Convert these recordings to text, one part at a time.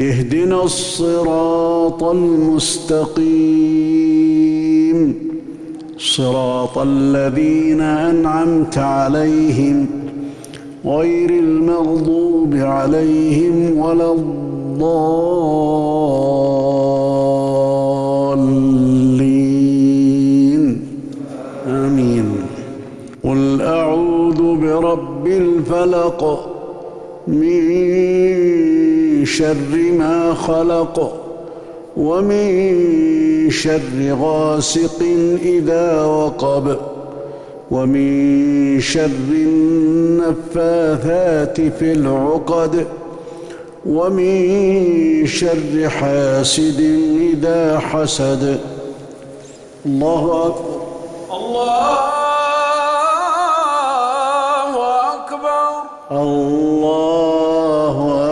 اهدنا الصراط المستقيم. صراط الذين أنعمت عليهم غير المغضوب عليهم ولا الضالين. آمين. قل أعوذ برب الفلق من شر ما خلق ومن شر غاسق إذا وقب ومن شر النفاثات في العقد ومن شر حاسد إذا حسد. الله أكبر. الله أكبر. الله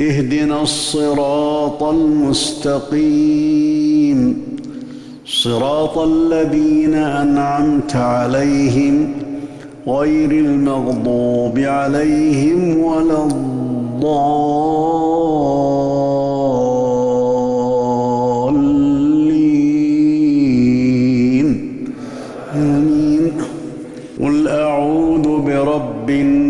اهدنا الصراط المستقيم. صراط الذين أنعمت عليهم غير المغضوب عليهم ولا الضالين. آمين. قل أعوذ برب الناس